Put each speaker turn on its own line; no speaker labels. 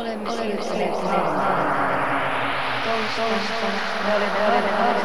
oleme siia sellepärast. me oleme, oleme, oleme